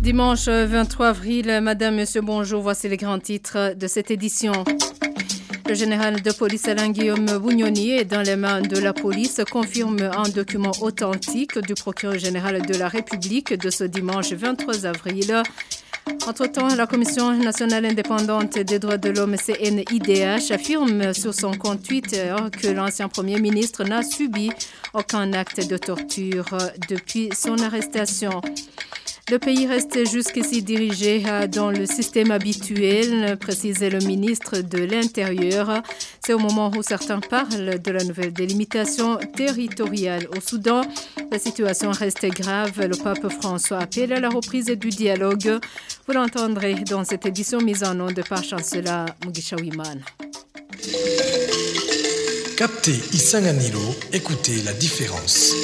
Dimanche 23 avril, Madame, Monsieur, bonjour, voici les grands titres de cette édition. Le général de police Alain Guillaume Bougnoni est dans les mains de la police, confirme un document authentique du procureur général de la République de ce dimanche 23 avril. Entre-temps, la Commission nationale indépendante des droits de l'homme CNIDH affirme sur son compte Twitter que l'ancien Premier ministre n'a subi aucun acte de torture depuis son arrestation. Le pays reste jusqu'ici dirigé euh, dans le système habituel, précisait le ministre de l'Intérieur. C'est au moment où certains parlent de la nouvelle délimitation territoriale au Soudan. La situation reste grave. Le pape François appelle à la reprise du dialogue. Vous l'entendrez dans cette édition mise en onde par chancela Mugisha Wiman. Captez Isanganilo, écoutez la différence.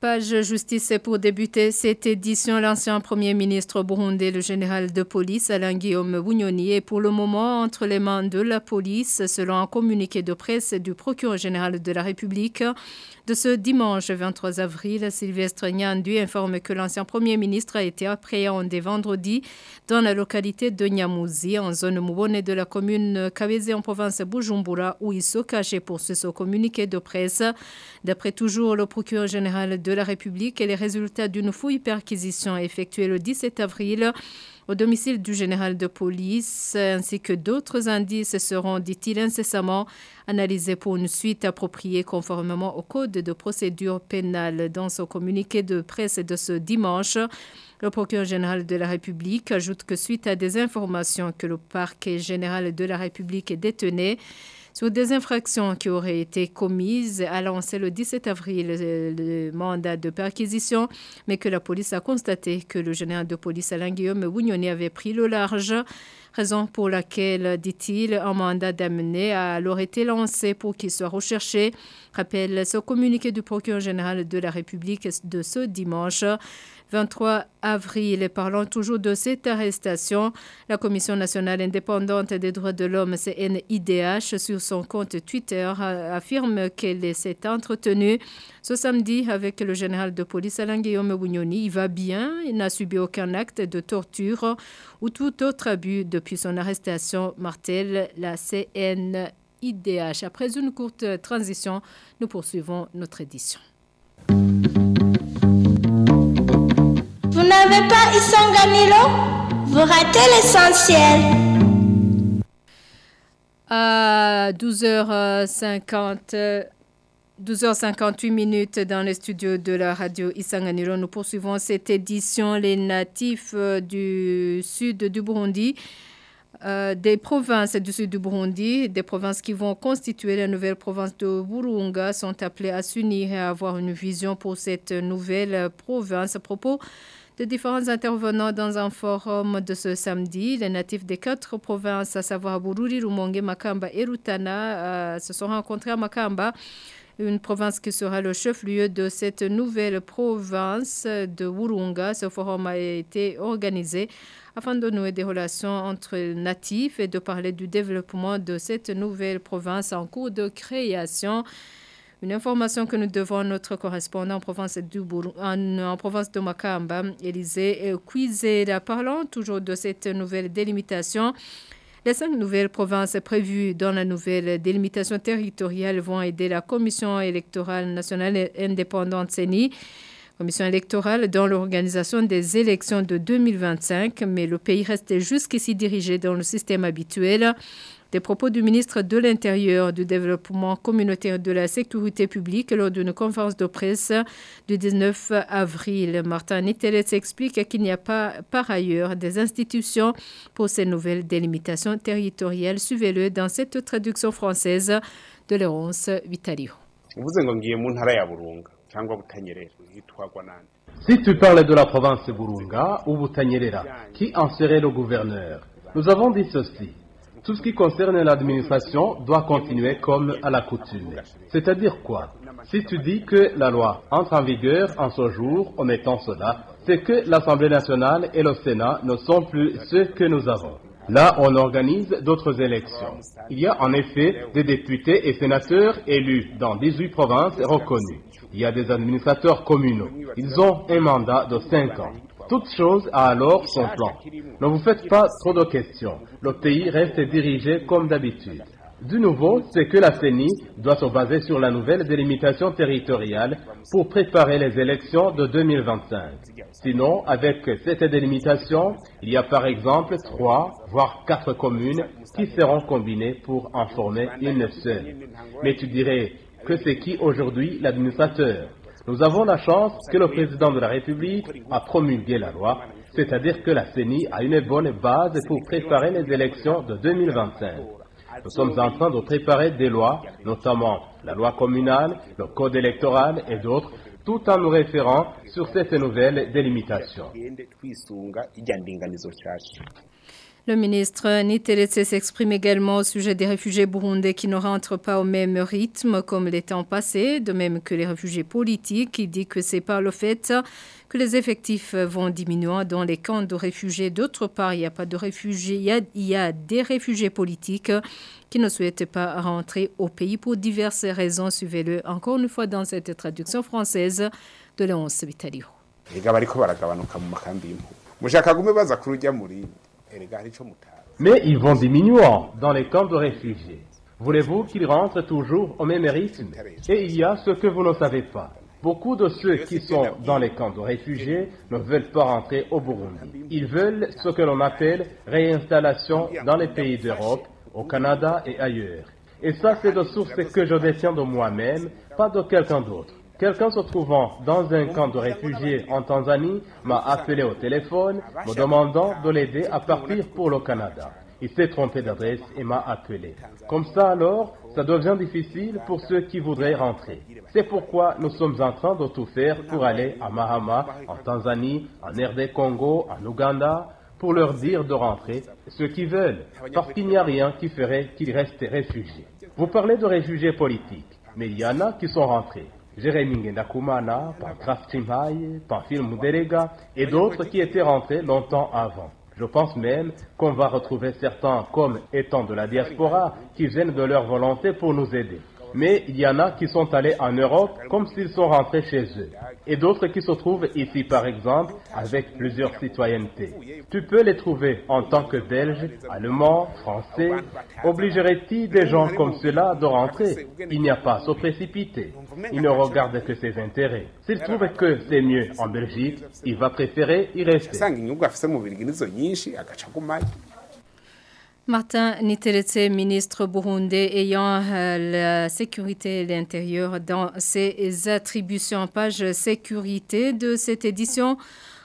Page justice pour débuter cette édition. L'ancien premier ministre burundais, le général de police Alain Guillaume Bougnoni, est pour le moment entre les mains de la police, selon un communiqué de presse du procureur général de la République. De ce dimanche 23 avril, Sylvestre Nyandu informe que l'ancien Premier ministre a été appréhendé vendredi dans la localité de Nyamouzi, en zone Moubone de la commune Kabeze en province Bujumbura, où il se cachait pour ce communiqué de presse. D'après toujours le procureur général de la République et les résultats d'une fouille perquisition effectuée le 17 avril, au domicile du général de police, ainsi que d'autres indices seront, dit-il incessamment, analysés pour une suite appropriée conformément au code de procédure pénale. Dans son communiqué de presse de ce dimanche, le procureur général de la République ajoute que suite à des informations que le parquet général de la République détenait, sur des infractions qui auraient été commises, a lancé le 17 avril le, mandat de perquisition, mais que la police a constaté que le général de police Alain Guillaume Bougnoni avait pris le large raison pour laquelle, dit-il, un mandat d'amener a alors été lancé pour qu'il soit recherché. Rappelle ce communiqué du procureur général de la République de ce dimanche. 23 avril. parlant toujours de cette arrestation, la Commission nationale indépendante des droits de l'homme, CNIDH, sur son compte Twitter, affirme qu'elle s'est entretenue ce samedi avec le général de police Alain Guillaume Bougnoni. Il va bien, il n'a subi aucun acte de torture ou tout autre abus depuis son arrestation, martèle la CNIDH. Après une courte transition, nous poursuivons notre édition. Pas Isanganilo Vous ratez l'essentiel. À 12h50. 12h58 minutes dans les studios de la radio Isanganiro. Nous poursuivons cette édition. Les natifs euh, du sud du Burundi, euh, des provinces du sud du Burundi, des provinces qui vont constituer la nouvelle province de Burunga, sont appelés à s'unir et à avoir une vision pour cette nouvelle province. À propos de différents intervenants dans un forum de ce samedi. Les natifs des quatre provinces, à savoir Bururi, Rumonge, Makamba et Rutana, euh, se sont rencontrés à Makamba une province qui sera le chef-lieu de cette nouvelle province de Wurunga. Ce forum a été organisé afin de nouer des relations entre natifs et de parler du développement de cette nouvelle province en cours de création. Une information que nous devons à notre correspondant en province, de Makamba, Élisée Cuisera. Parlons toujours de cette nouvelle délimitation. Les cinq nouvelles provinces prévues dans la nouvelle délimitation territoriale vont aider la Commission électorale nationale indépendante CENI commission électorale dans l'organisation des élections de 2025, mais le pays reste jusqu'ici dirigé dans le système habituel. Des propos du ministre de l'Intérieur, du Développement communautaire de la Sécurité publique lors d'une conférence de presse du 19 avril. Martin Niteles explique qu'il n'y a pas par ailleurs des institutions pour ces nouvelles délimitations territoriales. Suivez-le dans cette traduction française de Laurence Vitalio. Si tu parles de la province Burunga ou Butanyerera, qui en serait le gouverneur? Nous avons dit ceci. Tout ce qui concerne l'administration doit continuer comme à la coutume. C'est-à-dire quoi? Si tu dis que la loi entre en vigueur en ce jour en mettant cela, c'est que l'Assemblée nationale et le Sénat ne sont plus ceux que nous avons. Là, on organise d'autres élections. Il y a en effet des députés et sénateurs élus dans 18 provinces reconnues. il y a des administrateurs communaux. Ils ont un mandat de 5 ans. Toute chose a alors son plan. Ne vous faites pas trop de questions. Le pays reste dirigé comme d'habitude. Du nouveau, c'est que la CENI doit se baser sur la nouvelle délimitation territoriale pour préparer les élections de 2025. Sinon, avec cette délimitation, il y a par exemple trois, voire quatre communes qui seront combinées pour en former une seule. Mais tu dirais que c'est qui aujourd'hui l'administrateur? Nous avons la chance que le président de la République a promulgué la loi, c'est-à-dire que la CENI a une bonne base pour préparer les élections de 2025. Nous sommes en train de préparer des lois, notamment la loi communale, le code électoral et d'autres, tout en nous référant sur cette nouvelle délimitation. Le ministre Niteretse s'exprime également au sujet des réfugiés burundais qui ne rentrent pas au même rythme comme les temps passés, de même que les réfugiés politiques. Il dit que c'est par le fait que les effectifs vont diminuant dans les camps de réfugiés. D'autre part, il n'y a pas de réfugiés, il y a, il y a des réfugiés politiques qui ne souhaitent pas rentrer au pays pour diverses raisons. Suivez-le encore une fois dans cette traduction française de Léonce Vitalio. Mais ils vont diminuant dans les camps de réfugiés. Voulez-vous qu'ils rentrent toujours au même rythme? Et il y a ce que vous ne savez pas. Beaucoup de ceux qui sont dans les camps de réfugiés ne veulent pas rentrer au Burundi. Ils veulent ce que l'on appelle réinstallation dans les pays d'Europe, au Canada et ailleurs. Et ça, c'est de sources que je détiens de moi-même, pas de quelqu'un d'autre. Quelqu'un se trouvant dans un camp de réfugiés en Tanzanie m'a appelé au téléphone me demandant de l'aider à partir pour le Canada. Il s'est trompé d'adresse et m'a appelé. Comme ça alors, ça devient difficile pour ceux qui voudraient rentrer. C'est pourquoi nous sommes en train de tout faire pour aller à Mahama, en Tanzanie, en RD Congo, en Ouganda, pour leur dire de rentrer, ceux qui veulent, parce qu'il n'y a rien qui ferait qu'ils restent réfugiés. Vous parlez de réfugiés politiques, mais il y en a qui sont rentrés. Jérémy Ngendakumana, Pancras Chimhaye, Pamphile Muderega et d'autres qui étaient rentrés longtemps avant. Je pense même qu'on va retrouver certains comme étant de la diaspora qui viennent de leur volonté pour nous aider. Mais il y en a qui sont allés en Europe comme s'ils sont rentrés chez eux. Et d'autres qui se trouvent ici, par exemple, avec plusieurs citoyennetés. Tu peux les trouver en tant que Belges, Allemands, Français. Obligerait-il des gens comme cela de rentrer? Il n'y a pas à se précipiter. Il ne regarde que ses intérêts. S'il trouve que c'est mieux en Belgique, il va préférer y rester. Martin Niteretse, ministre burundais ayant euh, la sécurité et l'intérieur dans ses attributions. Page sécurité de cette édition.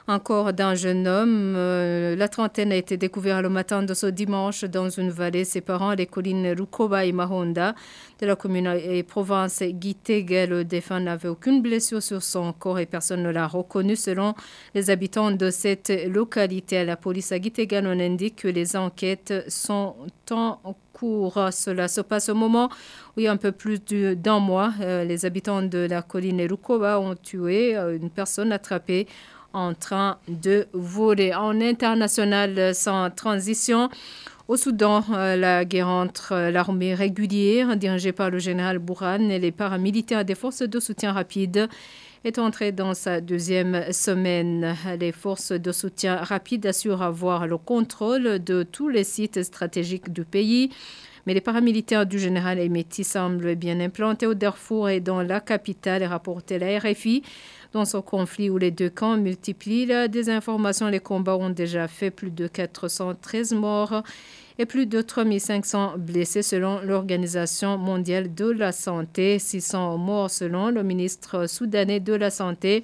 Encore d'un jeune homme, euh, la trentaine a été découverte le matin de ce dimanche dans une vallée séparant les collines Rukoba et Mahonda de la commune et province Gitega. Le défunt n'avait aucune blessure sur son corps et personne ne l'a reconnu selon les habitants de cette localité. La police à Gitega nous indique que les enquêtes sont en cours. Cela se passe au moment où il y a un peu plus d'un mois, euh, les habitants de la colline Rukoba ont tué euh, une personne attrapée en train de voler. En international sans transition, au Soudan, euh, la guerre entre euh, l'armée régulière dirigée par le général Bourhan et les paramilitaires des forces de soutien rapide est entrée dans sa deuxième semaine. Les forces de soutien rapide assurent avoir le contrôle de tous les sites stratégiques du pays. Mais les paramilitaires du général Emeti semblent bien implantés au Darfour et dans la capitale, rapporté la RFI. Dans ce conflit où les deux camps multiplient la désinformation, les combats ont déjà fait plus de 413 morts et plus de 3500 blessés selon l'Organisation mondiale de la santé, 600 morts selon le ministre soudanais de la Santé.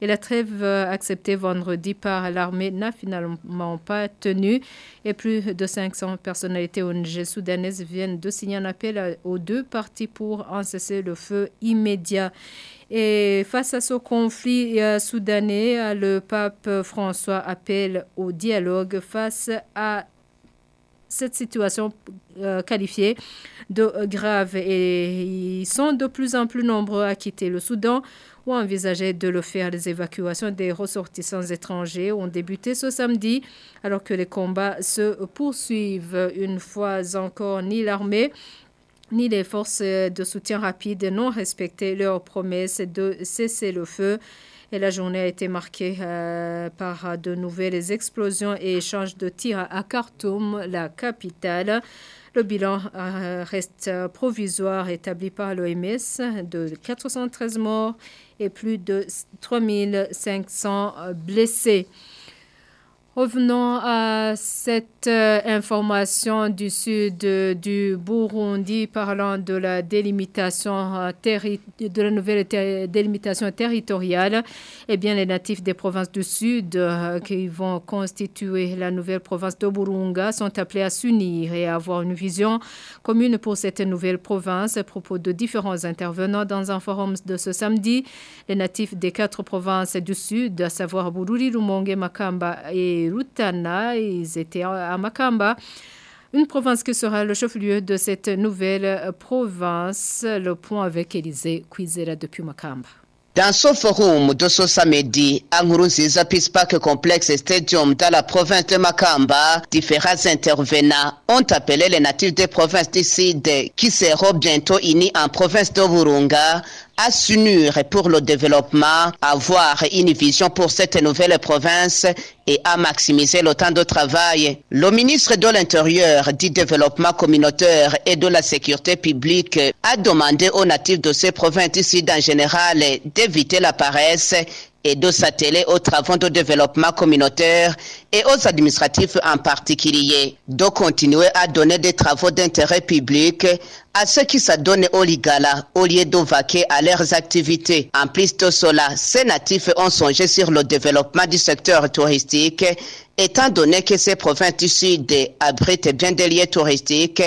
Et la trêve acceptée vendredi par l'armée n'a finalement pas tenu. Et plus de 500 personnalités ONG soudanaises viennent de signer un appel aux deux parties pour en cesser le feu immédiat. Et face à ce conflit soudanais, le pape François appelle au dialogue face à cette situation euh, qualifiée de grave et ils sont de plus en plus nombreux à quitter le Soudan ou à envisager de le faire. Les évacuations des ressortissants étrangers ont débuté ce samedi alors que les combats se poursuivent une fois encore ni l'armée ni les forces de soutien rapide n'ont respecté leur promesse de cesser le feu. Et la journée a été marquée euh, par de nouvelles explosions et échanges de tirs à Khartoum, la capitale. Le bilan euh, reste provisoire établi par l'OMS de 413 morts et plus de 3500 blessés. Revenons à cette euh, information du sud euh, du Burundi parlant de la délimitation euh, de la nouvelle délimitation territoriale. Eh bien, les natifs des provinces du sud qui vont constituer la nouvelle province de Burunga sont appelés à s'unir et à avoir une vision commune pour cette nouvelle province à propos de différents intervenants dans un forum de ce samedi. Les natifs des quatre provinces du sud, à savoir Bururi, Rumonge, Makamba et Rutana. Ils étaient Makamba. Une province qui sera le chef-lieu de cette nouvelle province. Le point avec Élisée Kwizera depuis Makamba. Dans ce forum de ce samedi, à Nkurunziza Peace Park Complex Stadium dans la province de Makamba, différents intervenants ont appelé les natifs des provinces du Sud qui seront bientôt unis en province de Burunga s'unir pour le développement, avoir une vision pour cette nouvelle province et à maximiser le temps de travail. Le ministre de l'Intérieur, du Développement communautaire et de la Sécurité publique a demandé aux natifs de ces provinces ici en général d'éviter la paresse et de s'atteler aux travaux de développement communautaire et aux administratifs en particulier, de continuer à donner des travaux d'intérêt public à ceux qui s'adonnent au Ligala au lieu de à leurs activités. En plus de cela, ces natifs ont songé sur le développement du secteur touristique étant donné que ces provinces du Sud abritent bien des lieux touristiques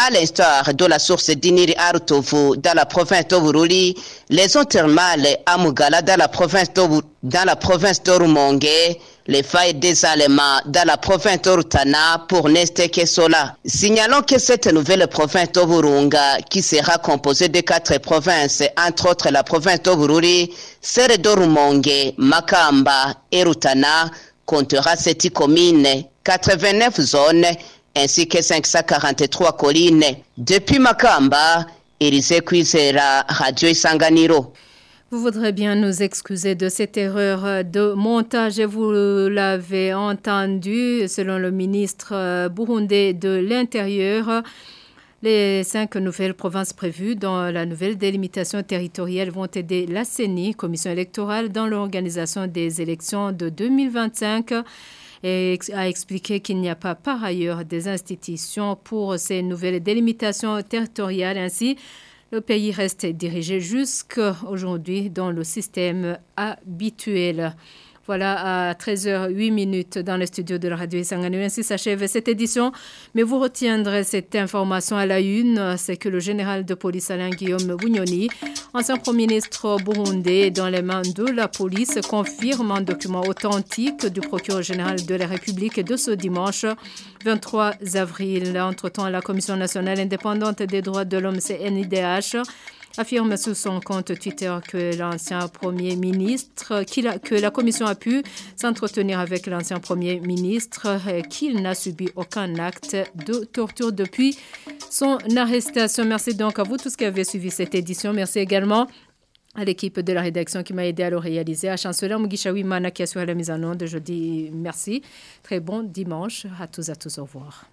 à l'instar de la source d'Iniri Arutovu dans la province de Buruli, les eaux thermales à Mugala dans la province dans la province de Rumonge, les failles des Allemands dans la province de Rutana pour n'ester que cela. Signalons que cette nouvelle province de Burunga, qui sera composée de quatre provinces, entre autres la province de Bururi, celle de Rumonge, Makamba et Rutana, comptera sept communes, 89 zones, ainsi que 543 collines. Depuis Makamba, Élysée Kwizera, Radio Isanganiro. Vous voudrez bien nous excuser de cette erreur de montage. Vous l'avez entendu, selon le ministre burundais de l'Intérieur. Les cinq nouvelles provinces prévues dans la nouvelle délimitation territoriale vont aider la CENI, Commission électorale, dans l'organisation des élections de 2025 et a expliqué qu'il n'y a pas par ailleurs des institutions pour ces nouvelles délimitations territoriales. Ainsi, le pays reste dirigé jusqu'à aujourd'hui dans le système habituel. Voilà, à 13h08 minutes dans le studio de la radio Isanganu. Ainsi s'achève cette édition. Mais vous retiendrez cette information à la une. C'est que le général de police Alain Guillaume Bougnoni, ancien Premier ministre burundais dans les mains de la police, confirme un document authentique du procureur général de la République de ce dimanche 23 avril. Entre-temps, la Commission nationale indépendante des droits de l'homme, CNIDH, affirme sous son compte Twitter que l'ancien Premier ministre, que la Commission a pu s'entretenir avec l'ancien Premier ministre, qu'il n'a subi aucun acte de torture depuis son arrestation. Merci donc à vous tous qui avez suivi cette édition. Merci également à l'équipe de la rédaction qui m'a aidé à le réaliser, à chancelier Mugisha Wimana qui assure la mise en onde. Je dis merci. Très bon dimanche à tous à tous. Au revoir.